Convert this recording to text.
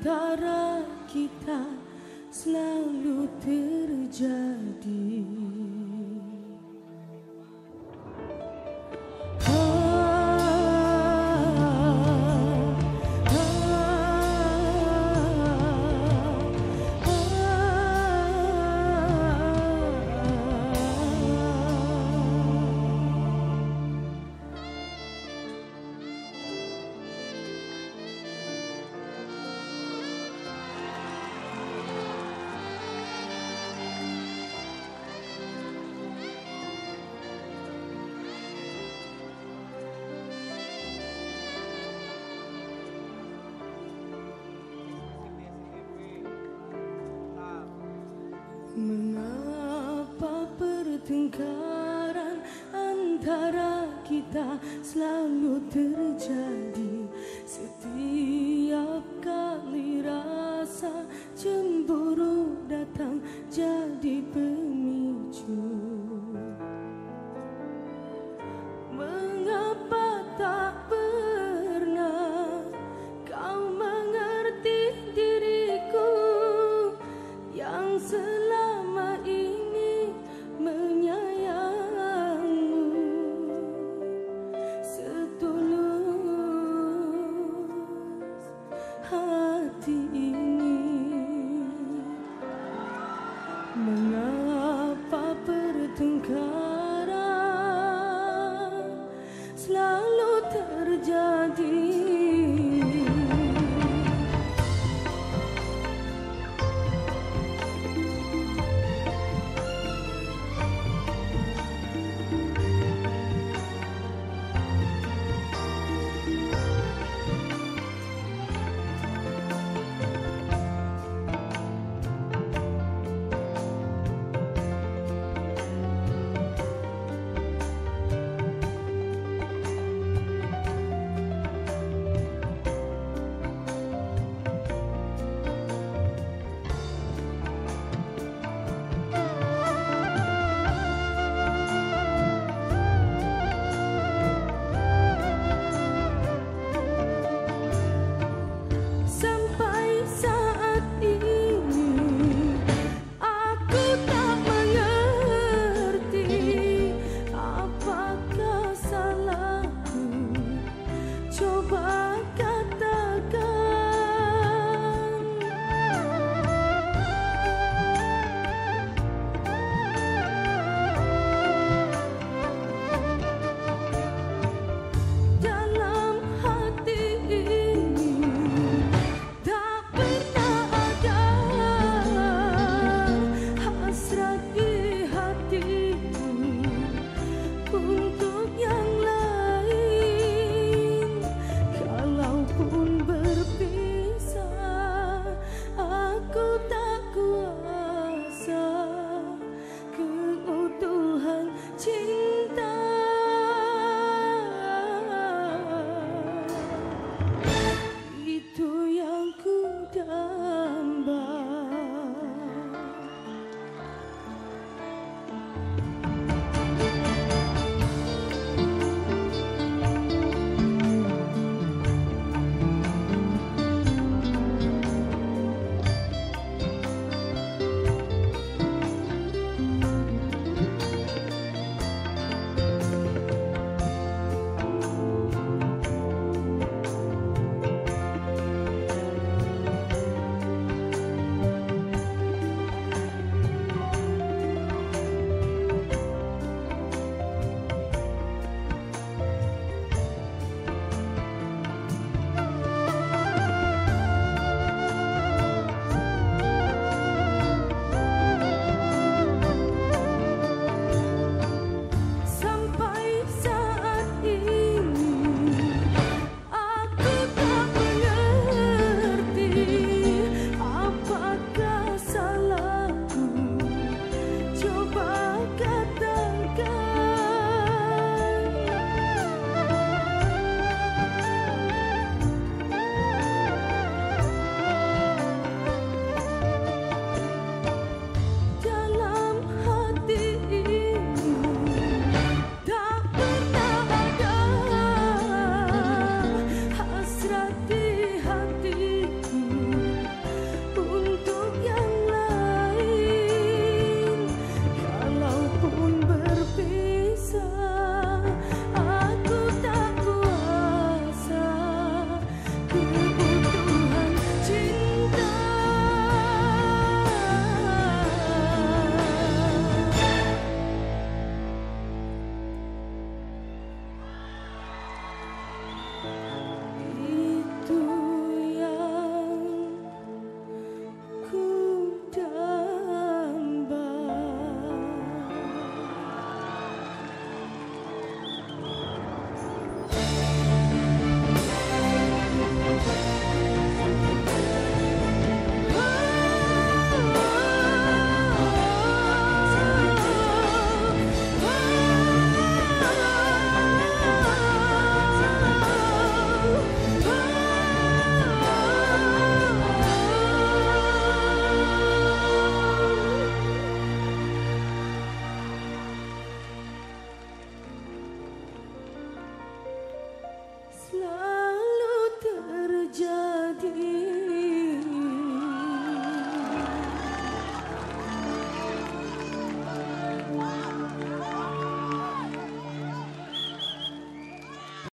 antara kita selalu terjadi. Mengapa pertengkaran antara kita selalu terjadi? Setiap kali selalu terjadi.